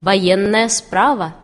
военная справа.